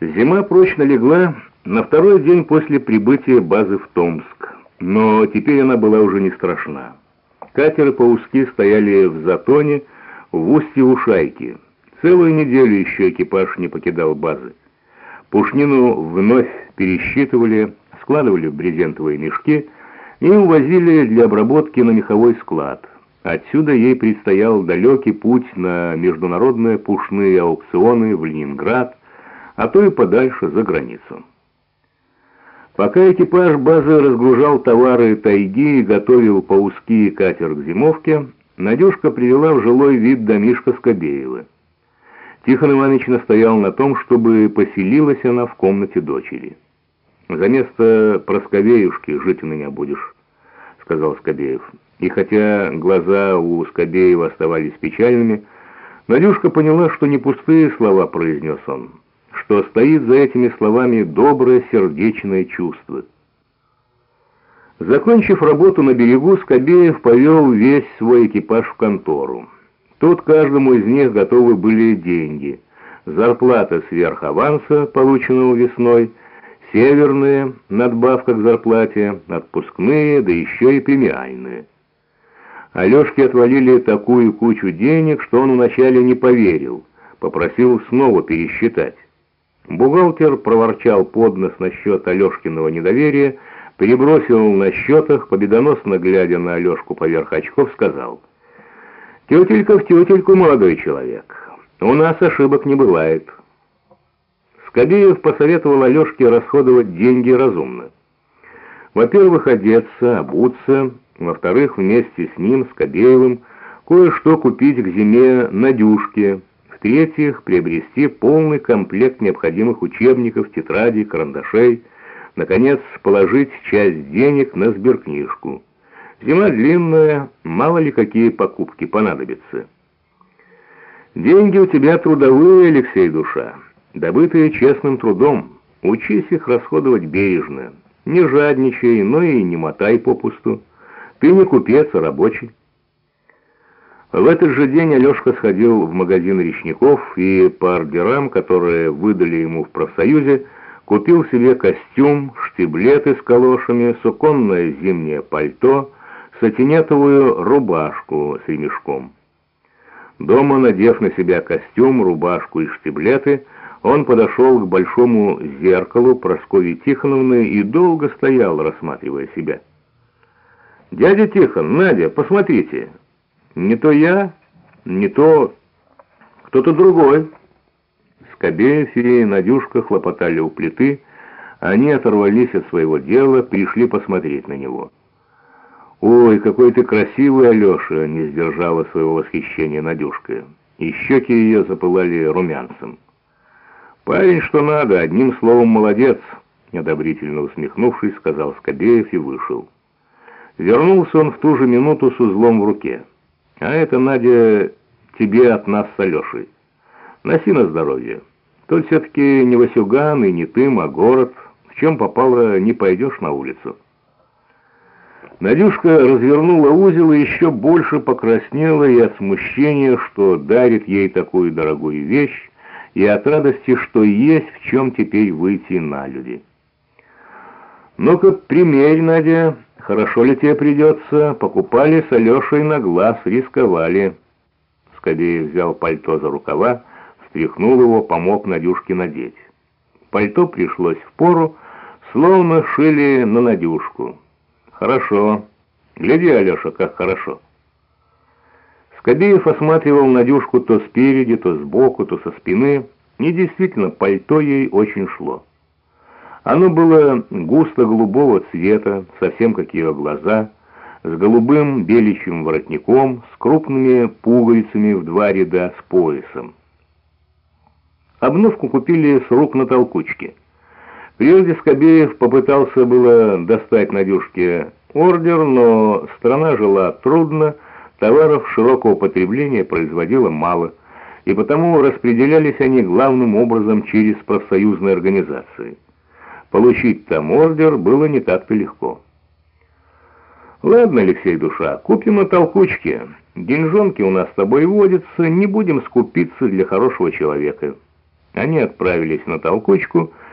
Зима прочно легла на второй день после прибытия базы в Томск, но теперь она была уже не страшна. Катеры по-узки стояли в затоне в устье Ушайки. Целую неделю еще экипаж не покидал базы. Пушнину вновь пересчитывали, складывали в брезентовые мешки и увозили для обработки на меховой склад. Отсюда ей предстоял далекий путь на международные пушные аукционы в Ленинград, а то и подальше за границу. Пока экипаж базы разгружал товары тайги и готовил пауски катер к зимовке, Надюшка привела в жилой вид домишко Скобеева. Тихон Иванович настоял на том, чтобы поселилась она в комнате дочери. «За место Просковеюшки жить у меня будешь», — сказал Скобеев. И хотя глаза у Скобеева оставались печальными, Надюшка поняла, что не пустые слова произнес он что стоит за этими словами доброе сердечное чувство. Закончив работу на берегу, Скобеев повел весь свой экипаж в контору. Тут каждому из них готовы были деньги. Зарплата сверх аванса, полученного весной, северные, надбавка к зарплате, отпускные, да еще и премиальные. Алешке отвалили такую кучу денег, что он вначале не поверил, попросил снова пересчитать. Бухгалтер проворчал под нос насчет Алешкиного недоверия, перебросил на счетах, победоносно глядя на Алешку поверх очков, сказал, «Тетелька в тетельку, молодой человек, у нас ошибок не бывает». Скобеев посоветовал Алешке расходовать деньги разумно. Во-первых, одеться, обуться, во-вторых, вместе с ним, Скобеевым, кое-что купить к зиме Надюшке, в-третьих, приобрести полный комплект необходимых учебников, тетрадей, карандашей. Наконец, положить часть денег на сберкнижку. Зима длинная, мало ли какие покупки понадобятся. Деньги у тебя трудовые, Алексей Душа, добытые честным трудом. Учись их расходовать бережно. Не жадничай, но и не мотай попусту. Ты не купец, а рабочий. В этот же день Алешка сходил в магазин речников и по ордерам, которые выдали ему в профсоюзе, купил себе костюм, штиблеты с калошами, суконное зимнее пальто, сатинетовую рубашку с ремешком. Дома, надев на себя костюм, рубашку и штиблеты, он подошел к большому зеркалу Прасковьи Тихоновны и долго стоял, рассматривая себя. «Дядя Тихон, Надя, посмотрите!» Не то я, не то кто-то другой. Скобеев и Надюшка хлопотали у плиты, они оторвались от своего дела, пришли посмотреть на него. «Ой, какой ты красивый, Алеша!» — не сдержала своего восхищения Надюшка. И щеки ее запылали румянцем. «Парень, что надо, одним словом, молодец!» — одобрительно усмехнувшись, сказал Скобеев и вышел. Вернулся он в ту же минуту с узлом в руке. А это, Надя, тебе от нас с Алешей. Носи на здоровье. Тут все-таки не Васюган и не Тым, а город. В чем попало, не пойдешь на улицу. Надюшка развернула узел и еще больше покраснела и от смущения, что дарит ей такую дорогую вещь, и от радости, что есть в чем теперь выйти на люди. «Ну-ка, примерь, Надя». Хорошо ли тебе придется? Покупали с Алешей на глаз, рисковали. Скобеев взял пальто за рукава, встряхнул его, помог Надюшке надеть. Пальто пришлось в пору, словно шили на Надюшку. Хорошо. Гляди, Алеша, как хорошо. Скобеев осматривал Надюшку то спереди, то сбоку, то со спины, и действительно, пальто ей очень шло. Оно было густо-голубого цвета, совсем как ее глаза, с голубым беличьим воротником, с крупными пуговицами в два ряда с поясом. Обновку купили с рук на толкучке. Прежде Скобеев попытался было достать Надюшке ордер, но страна жила трудно, товаров широкого потребления производила мало, и потому распределялись они главным образом через профсоюзные организации. Получить там ордер было не так-то легко. «Ладно, Алексей Душа, купим на толкучке. Деньжонки у нас с тобой водятся, не будем скупиться для хорошего человека. Они отправились на толкучку,